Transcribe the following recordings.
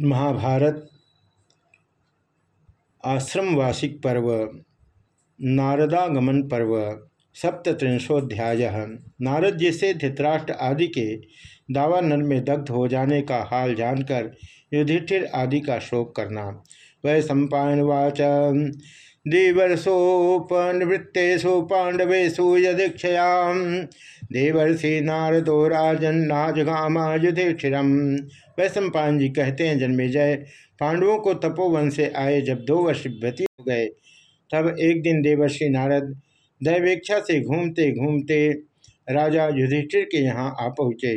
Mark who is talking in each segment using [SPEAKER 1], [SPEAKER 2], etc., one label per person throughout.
[SPEAKER 1] महाभारत आश्रम वार्षिक पर्व, नारदागमन पर्व सप्तत्रिंशोध्याय नारद जी से धृतराष्ट्र आदि के दावानल में दग्ध हो जाने का हाल जानकर युधिष्ठिर आदि का शोक करना। वह सम्पावाच दिवर्षोपनिवृत्तेषु पांडवेशु यदीक्षयाम। देवर्षि नारदो राजन नाजगामा युधिष्ठिरम। सम्पान जी कहते हैं जन्मेजय पांडवों को तपोवन से आए जब दो वर्ष व्यतीत हो गए, तब एक दिन देवर्षि नारद दैवेक्षा से घूमते घूमते राजा युधिष्ठिर के यहाँ आ पहुँचे।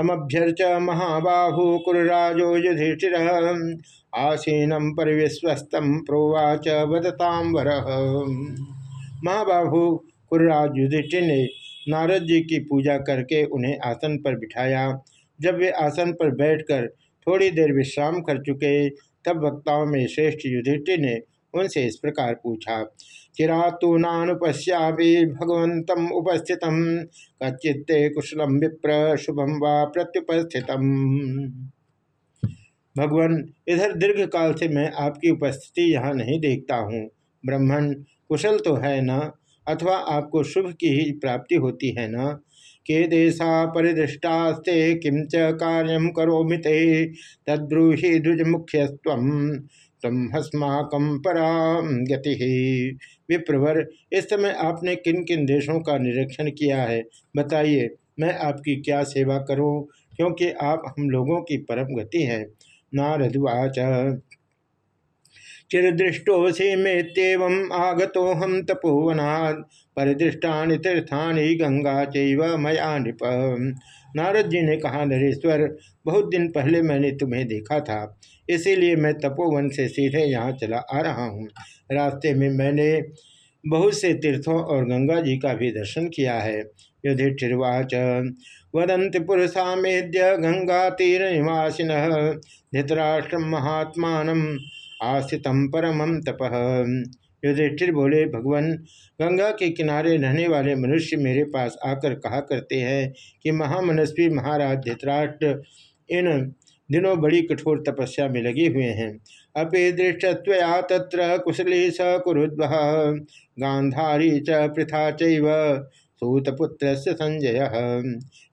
[SPEAKER 1] तमभ्यर्च महाबाहु कुरराजो युधिष्ठिर। आसीनम परिविश्वस्तम प्रोवाच वदताम वर महाबाहु कुरराज युधिष्ठिर ने नारद जी की पूजा करके उन्हें आसन पर बिठाया। जब वे आसन पर बैठकर थोड़ी देर विश्राम कर चुके, तब वक्ताओं में श्रेष्ठ युधिष्ठिर ने उनसे इस प्रकार पूछा चिरातु नानुपश्या भगवत उपस्थित कच्चित्ते कुशलम विप्र शुभम व प्रत्युपस्थित भगवान, इधर दीर्घ काल से मैं आपकी उपस्थिति यहाँ नहीं देखता हूँ। ब्राह्मण, कुशल तो है न? अथवा आपको शुभ की ही प्राप्ति होती है न? के देशा परिदृष्टास्ते किं च कार्यम करोमि ते। तद्ब्रूहि द्विज मुख्यस्व तुम हस्माकम पराम गति। विप्रवर, इस समय आपने किन किन देशों का निरीक्षण किया है? बताइए, मैं आपकी क्या सेवा करूँ? क्योंकि आप हम लोगों की परम गति हैं। नारदुवाच चिरदृष्टोसी मेत्यव आगतो हम तपोवना परिदृष्टा तीर्थानि गंगा चैव मया नृप। नारद जी ने कहा, नरेश्वर, बहुत दिन पहले मैंने तुम्हें देखा था। इसीलिए मैं तपोवन से सीधे यहाँ चला आ रहा हूँ। रास्ते में मैंने बहुत से तीर्थों और गंगा जी का भी दर्शन किया है। युधिष्ठिर्वाच वदंति पुरुषा गंगा तीर निवासिन, धृतराष्ट्र महात्मा आस्थितम परमम तप। युधिष्ठिर बोले, भगवान, गंगा के किनारे रहने वाले मनुष्य मेरे पास आकर कहा करते हैं कि महामनस्वी महाराज धृतराष्ट्र इन दिनों बड़ी कठोर तपस्या में लगे हुए हैं। अपि दृष्टत्वया तत्र कुशली स कुरुद्व। गांधारी च पृथा चैव सूतपुत्र से संजय।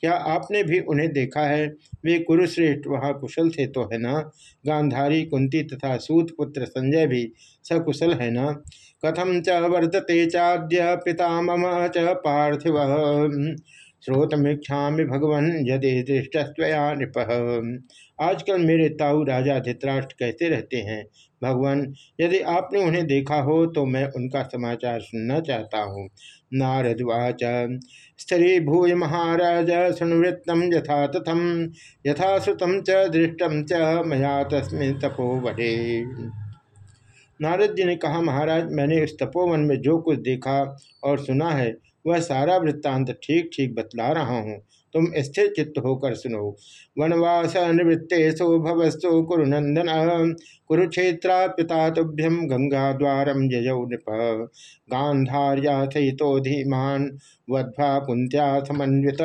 [SPEAKER 1] क्या आपने भी उन्हें देखा है? वे कुरुश्रेष्ठ, वहाँ कुशल थे तो है ना? गांधारी, कुंती तथा सूतपुत्र संजय भी सकुशल है ना? कथम च वर्तते चाद्य पिता मम च पार्थिव? श्रोतमीक्षा भगवन, यदि दृष्टस्वया नृप। आजकल मेरे ताऊ राजा धित्राष्ट्र कहते रहते हैं, भगवान, यदि आपने उन्हें देखा हो तो मैं उनका समाचार सुनना चाहता हूँ। नारदवाच स्त्री भूय महाराज, सुनवृत्तम यथा तथम यथा श्रुतम च दृष्टम च, मया तस्मिन तपोवने नारद जी ने कहा, महाराज, मैंने इस तपोवन में जो कुछ देखा और सुना है, वह सारा वृत्तांत ठीक ठीक बतला रहा हूँ। तुम स्थिर चित्त होकर सुनो। वनवास निवृत्ते निवृत्तेशो भवस्तु कुरुनंदन कुरुक्षेत्रा पिता तुभ्यम गंगा द्वारम जयौ नृप। गांधार्या सहितो धीमान, वध्वा कुंत्या समन्वित।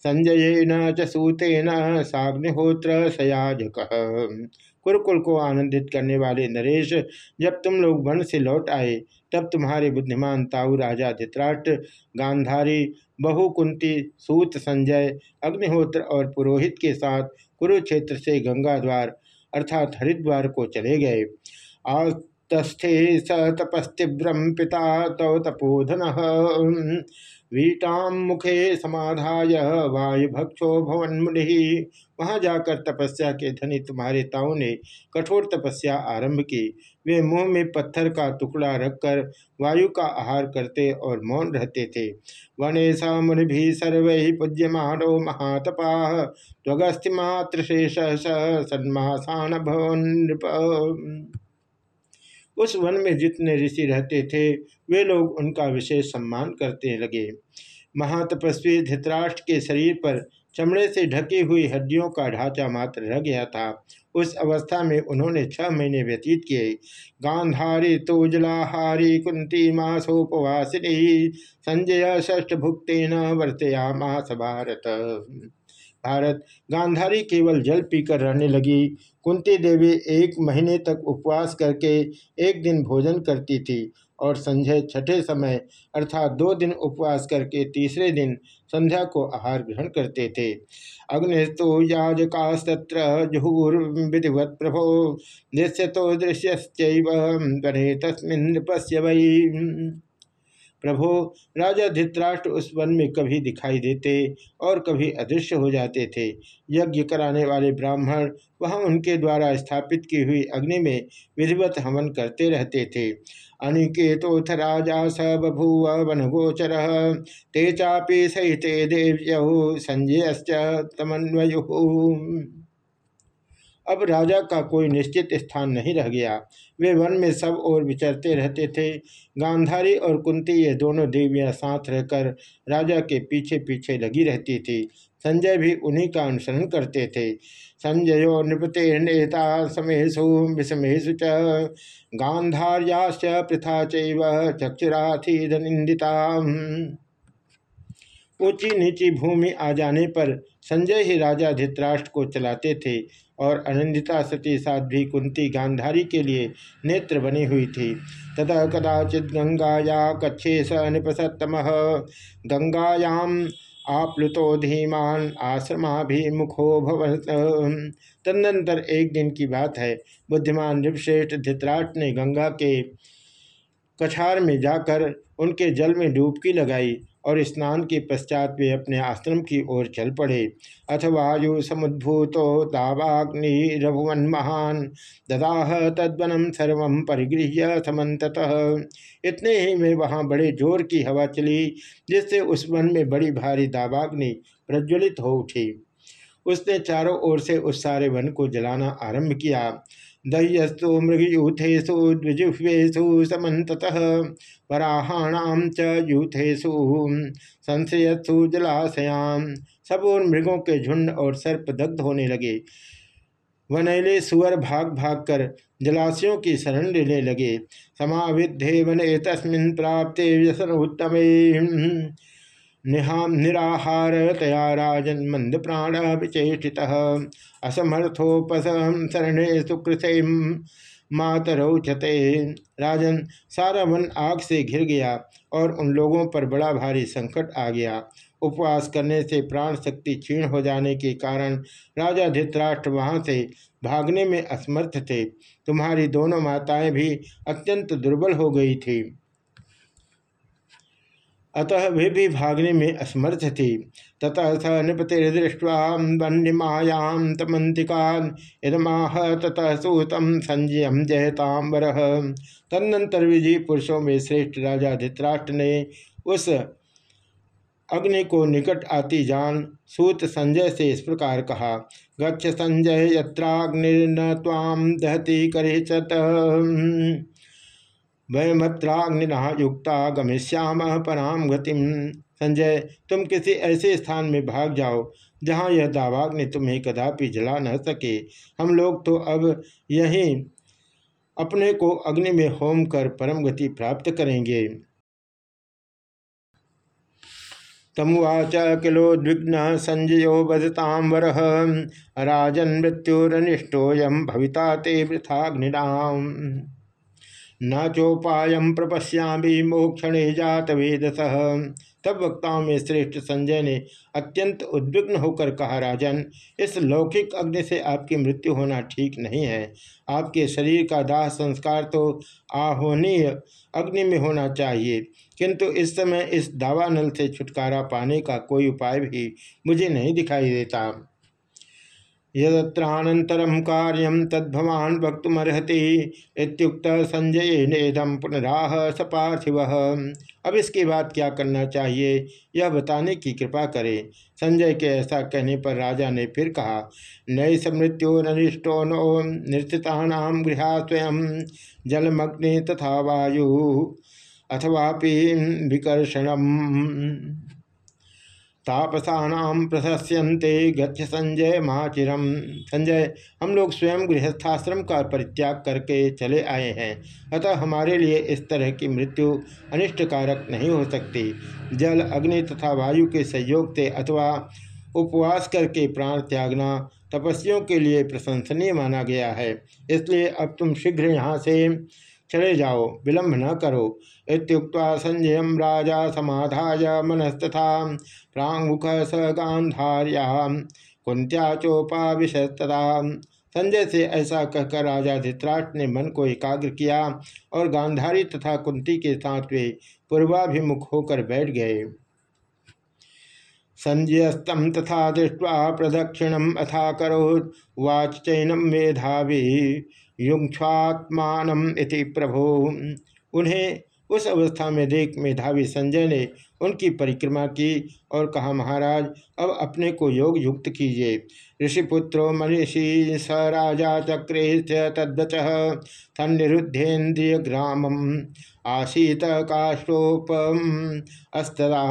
[SPEAKER 1] संजय न चूतेन साग्निहोत्र सयाजक। कुरुकुल को आनंदित करने वाले नरेश, जब तुम लोग वन से लौट आए तब तुम्हारे बुद्धिमान ताऊ राजा धित्राट, गांधारी, बहुकुंती, सूत संजय, अग्निहोत्र और पुरोहित के साथ कुरुक्षेत्र से गंगा द्वार अर्थात हरिद्वार को चले गए। आस्थे स तपस्तीव्रम पिता तव तपोधन। वीटाम मुखे समाधाय वायुभक्षो भवन मुनि वहाँ जाकर तपस्या के धनी तुम्हारे ताऊ ने कठोर तपस्या आरंभ की। वे मुँह में पत्थर का टुकड़ा रखकर वायु का आहार करते और मौन रहते थे। वने मुनि भी सर्व पूज्यमानो महातपा। त्वगस्तिमात्र शेष सन्मासान भवन उस वन में जितने ऋषि रहते थे, वे लोग उनका विशेष सम्मान करते लगे। महातपस्वी धृतराष्ट्र के शरीर पर चमड़े से ढकी हुई हड्डियों का ढांचा मात्र रह गया था। उस अवस्था में उन्होंने छह महीने व्यतीत किए। गांधारी तोजलाहारी कुंती, मासोपवासिनी, संजय ष्ठ भुक्तेन वर्तया मास भारत। गांधारी केवल जल पीकर रहने लगी। कुंती देवी एक महीने तक उपवास करके एक दिन भोजन करती थी और संजय छठे समय अर्थात दो दिन उपवास करके तीसरे दिन संध्या को आहार ग्रहण करते थे। अग्निस्तु याजकास्तत्र जुहुर्विधिवत प्रभो। दृश्य तो दृश्य गणे तस्मिन पश्य वही प्रभो, राजा धित्राष्ट्र उस वन में कभी दिखाई देते और कभी अदृश्य हो जाते थे। यज्ञ कराने वाले ब्राह्मण वहाँ उनके द्वारा स्थापित की हुई अग्नि में विधिवत हवन करते रहते थे। अनिकेतोथ राजा स बभूव वन गोचर ते चापी सहिते देव्यु संजय तमन्वयु। अब राजा का कोई निश्चित स्थान नहीं रह गया। वे वन में सब ओर विचरते रहते थे। गांधारी और कुंती ये दोनों देवियाँ साथ रहकर राजा के पीछे पीछे लगी रहती थी। संजय भी उन्हीं का अनुसरण करते थे। संजयो नृपते नेता समेशु विषमेशु च। पृथा चक्षुराथी निंदिता ऊँची नीची भूमि आ जाने पर संजय ही राजा धित्राष्ट्र को चलाते थे। और अनंदिता सती साध्वी कुंती गांधारी के लिए नेत्र बनी हुई थी। तथा कदाचित गंगाया कच्छे स निपसतम गंगायाम आप्लुतो धीमान आश्रमाभिमुखो भवन तदनंतर एक दिन की बात है। बुद्धिमान नृपश्रेष्ठ धित्राट ने गंगा के कछार में जाकर उनके जल में डूबकी लगाई और स्नान के पश्चात वे अपने आश्रम की ओर चल पड़े। अथ वायु समुद्भूतो दावाग्नि रघुवन महान ददाह तद्वनम सर्व परिगृह्य समत इतने ही में वहाँ बड़े ज़ोर की हवा चली, जिससे उस वन में बड़ी भारी दावाग्नि प्रज्वलित हो उठी। उसने चारों ओर से उस सारे वन को जलाना आरंभ किया। दह्यस्तु मृगयूथेशु द्विजुह्वेषु समत वराहाणाम च यूथेषु। संशयत्सु जलाशयाम सब और मृगों के झुंड और सर्प दग्ध होने लगे। वनैले सुअर भाग भाग कर जलाशयों की शरण लेने लगे। समाविधे वने तस्मिन् प्राप्ते व्यसन उत्तम निहाम निराहारतया राजन मंद प्राण विचेषित असमर्थोपसम शरणे सुकृत मातरौचते राजन सारा वन आग से घिर गया और उन लोगों पर बड़ा भारी संकट आ गया। उपवास करने से प्राण शक्ति क्षीण हो जाने के कारण राजा धित्राष्ट्र वहाँ से भागने में असमर्थ थे। तुम्हारी दोनों माताएँ भी अत्यंत दुर्बल हो गई थी। अतः वे भी भागने में असमर्थ थी। ततः स नृपतिर्दृष्ट्वा वन्यमायां तमंतिका इदमाह ततः सूतम संजयम जयतांबर तदनंतर विजय पुरुषों में श्रेष्ठ राजा धित्राष्ट्र ने उस अग्नि को निकट आती जान सूत संजय से इस प्रकार कहा, गच्छ संजय यत्राग्निर्न ताम दहती करे चत वयमत्राग्निना युक्ता गमिष्याम पराम गतिम संजय, तुम किसी ऐसे स्थान में भाग जाओ, जहाँ यह दावाग्नि तुम्हें कदापि जला न सके। हम लोग तो अब यहीं अपने को अग्नि में होम कर परम गति प्राप्त करेंगे। तमुवाच किलोद्विग्न संजयो बदताम वर, राजन मृत्युरनिष्टोयम भविता ते वृथाग्निनाम। न चोपायम प्रपश्यामी मोक्षणे जात वेदस तब वक्ताओं में श्रेष्ठ संजय ने अत्यंत उद्विग्न होकर कहा, राजन, इस लौकिक अग्नि से आपकी मृत्यु होना ठीक नहीं है। आपके शरीर का दाह संस्कार तो आह्वनीय अग्नि में होना चाहिए, किंतु इस समय इस दावानल से छुटकारा पाने का कोई उपाय भी मुझे नहीं दिखाई देता। यदत्रानंतरम कार्यम तद्भवान वक्तुमर्हति संजय नेदम पुनराह सपार्थिव। अब इसके बाद क्या करना चाहिए, यह बताने की कृपा करें। संजय के ऐसा कहने पर राजा ने फिर कहा, नई समृत्यो ननिष्ठो नो निश्चितानाम गृहा स्वयं जलमग्नि तथा वायु अथवापि विकर्षणम। तापसानाम प्रशस्यन्ते गच्छ संजय महाचिरम संजय, हम लोग स्वयं गृहस्थाश्रम का परित्याग करके चले आए हैं। अतः हमारे लिए इस तरह की मृत्यु अनिष्टकारक नहीं हो सकती। जल, अग्नि तथा वायु के सहयोग से अथवा उपवास करके प्राण त्यागना तपस्वियों के लिए प्रशंसनीय माना गया है। इसलिए अब तुम शीघ्र यहाँ से चले जाओ, विलंब न करो। इतुक्त संजय राजा समाधाय मनस्तथा। प्रांगुख स गांधार्या कुंत्या चोपाविशतता संजय से ऐसा कहकर राजा धित्राष्ट्र ने मन को एकाग्र किया और गांधारी तथा कुंती के साथ वे पूर्वाभिमुख होकर बैठ गए। संजयस्तम तथा दृष्टवा प्रदक्षिणम अथा करो वाच चैनम मेधावी। युक्षात्मान इति प्रभो। उन्हें उस अवस्था में देख मेधावी संजय ने उनकी परिक्रमा की और कहा, महाराज, अब अपने को योग युक्त कीजिए। ऋषिपुत्रो मनीषी स राजा चक्रे तद्वच तनिरुद्धेन्द्रिय ग्राम आशीत काष्ठोपम अस्तरा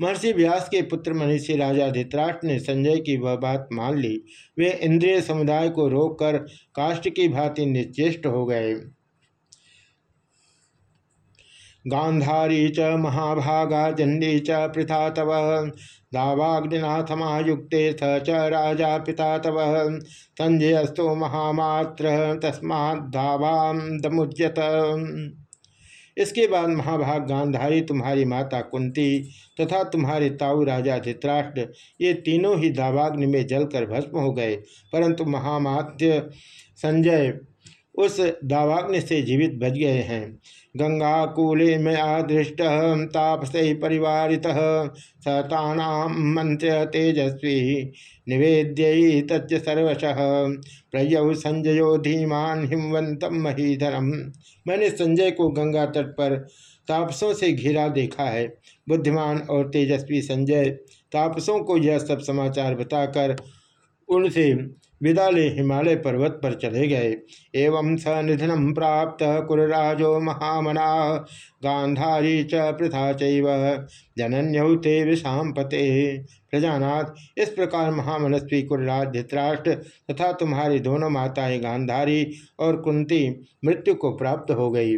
[SPEAKER 1] महर्षि व्यास के पुत्र मनीषी राजा धित्राष्ट्र ने संजय की वह बात मान ली। वे इंद्रिय समुदाय को रोककर काष्ठ की भांति निश्चेष्ट हो गए। गांधारी च, महाभागा, चंडी च प्रथा तव। दावाग्निनाथमायुक्ते स च, राजा पिता तव। संजयस्तो महामात्र तस्माद्धावादमुच्यत इसके बाद महाभाग गांधारी, तुम्हारी माता कुंती तथा तुम्हारे ताऊ राजा धित्राष्ट्र, ये तीनों ही दावाग्नि में जलकर भस्म हो गए। परंतु महामात्य संजय उस दावाग्नि से जीवित बच गए हैं। गंगा कूले में आदृष्ट तापस परिवारित सतानाम मंत्र तेजस्वी निवेद्य तच सर्वश। प्रयु संजयो धीमान हिमवंतम महीधरम। मैंने संजय को गंगा तट पर तापसों से घिरा देखा है। बुद्धिमान और तेजस्वी संजय, तापसों को यह सब समाचार बताकर उनसे विदा ले हिमालय पर्वत पर चले गए। एवं स निधनम प्राप्त कुरराजो महामना। गांधारी च प्रथा चैव। जनन्यौते विषाम पते। प्रजानाथ, इस प्रकार महामनस्वी कुरराज धृतराष्ट्र तथा तुम्हारी दोनों माताएँ गांधारी और कुंती मृत्यु को प्राप्त हो गई।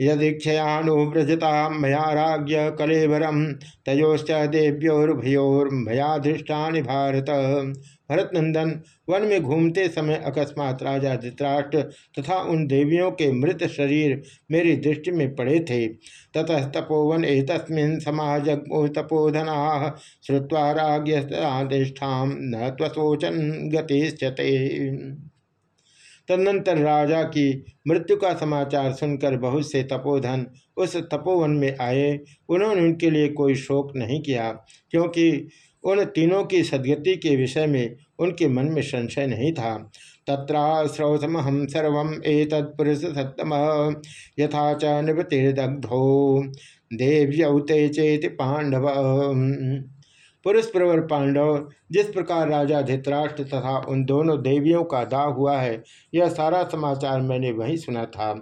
[SPEAKER 1] यदीक्षयानुव्रजता मया कलेवरम तयोश्च देव्योर्भयोर्भया धृष्टानि भारत। भरत नंदन वन में घूमते समय अकस्मात राजा धृतराष्ट्र तथा उन देवियों के मृत शरीर मेरी दृष्टि में पड़े थे। ततः तपोवन एतस्मिन् समाज तपोधना श्रुवा राज्ञाधिष्ठा न त्वशोचन गतिश्चते तदनंतर राजा की मृत्यु का समाचार सुनकर बहुत से तपोधन उस तपोवन में आए। उन्होंने उनके लिए कोई शोक नहीं किया, क्योंकि उन तीनों की सदगति के विषय में उनके मन में संशय नहीं था। तत्राश्रौसमहम सर्व एतत्पुरुष सत्तम यथा च निवृतिर्दग्धो देव्यौते चेत पांडव पुरुष प्रवर पांडव, जिस प्रकार राजा धृतराष्ट्र तथा उन दोनों देवियों का दाह हुआ है, यह सारा समाचार मैंने वहीं सुना था।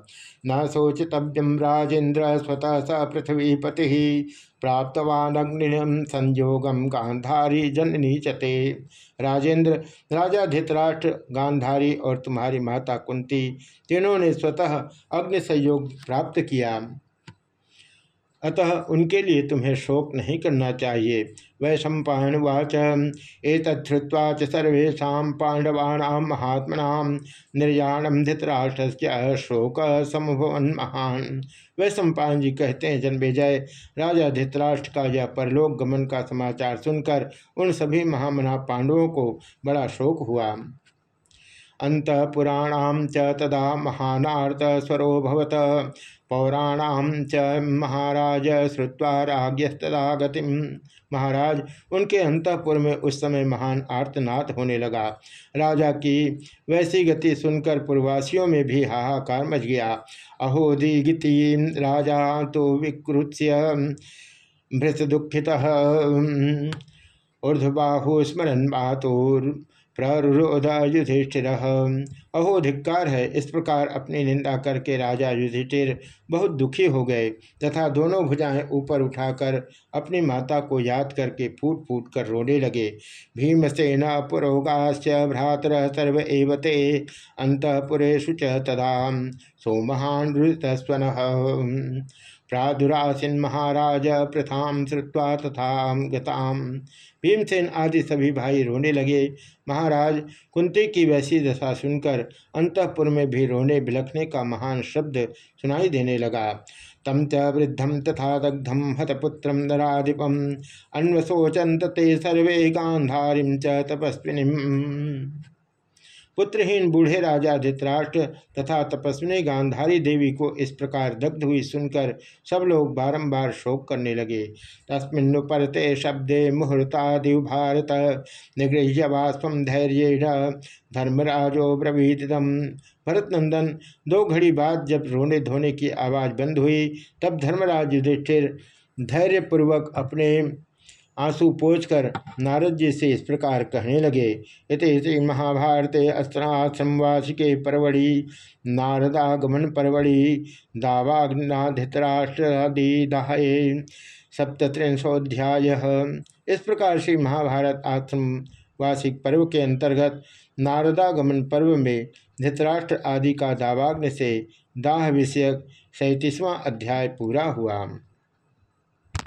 [SPEAKER 1] न सोचितव्यम राजेंद्र स्वतः स पृथ्वीपति, प्राप्तवान अग्नि संयोगम गांधारी जननी चते। राजेंद्र, राजा धृतराष्ट्र गांधारी और तुम्हारी माता कुंती तीनों ने स्वतः अग्नि संयोग प्राप्त किया। अतः उनके लिए तुम्हें शोक नहीं करना चाहिए। वै सम्पावाच एतत्वा च सर्वेशा पांडवानाम महात्मना निर्याणम धृतराष्ट्र शोक समभवन महान। वै सम्पान जी कहते हैं जन्मेजय राजा धृतराष्ट्र का यह परलोक गमन का समाचार सुनकर उन सभी महामना पांडवों को बड़ा शोक हुआ। अंतपुराण च तदा महानार्थ स्वरोभवत पौराणाम च महाराज श्रुवा राज्ञस्तदा गतिम महाराज उनके अंतपुर में उस समय महान आर्तनाथ होने लगा राजा की वैसी गति सुनकर पूर्वासियों में भी हाहाकार मच गया अहोदी गीति राजा तो विकृत्य भृत दुखित ऊर्धबाहु स्मरण मातुर प्ररुरोध युधिष्ठिर अहो, धिक्कार है, इस प्रकार अपनी निंदा करके राजा युधिष्ठिर बहुत दुखी हो गए, तथा दोनों भुजाएँ ऊपर उठाकर अपनी माता को याद करके फूट फूट कर रोने लगे। भीमसेन पुरोगाश्च भ्रातर सर्व एवते अंतपुरेशु च तदा सोमहान ऋतस्वन प्रादुरासीन महाराज प्रथाम श्रुवा तथा गताम भीमसेन आदि सभी भाई रोने लगे। महाराज, कुंती की वैसी दशा सुनकर अंतपुर में भी रोने बिलखने का महान शब्द सुनाई देने लगा। तम च वृद्धम तथा दग्धम हतपुत्र नराधिपम अन्वशोचंत ते सर्वे गांधारी च तपस्विनी पुत्रहीन बूढ़े राजा धित्राष्ट्र तथा तपस्विनी गांधारी देवी को इस प्रकार दग्ध हुई सुनकर सब लोग बारंबार शोक करने लगे। तस्मिन् परते शब्दे मुहूर्तादि भारत निगृह्य वास्व धैर्य धर्मराजो ब्रवीतम भरत नंदन दो घड़ी बाद जब रोने धोने की आवाज़ बंद हुई, तब धर्मराज युधिष्ठिर धैर्यपूर्वक अपने आँसू पोछकर नारद जी से इस प्रकार कहने लगे। इति महाभारत अस्त्राश्रमवासिके परवड़ी, नारदागमन परवड़ी, दावाग्नाधितराष्ट्रदिदाहे सप्तत्रिंशोध्याय इस प्रकार से महाभारत आश्रम वार्षिक पर्व के अंतर्गत नारदागमन पर्व में धृतराष्ट्र आदि का दावाग्न से दाह विषयक सैंतीसवां अध्याय पूरा हुआ।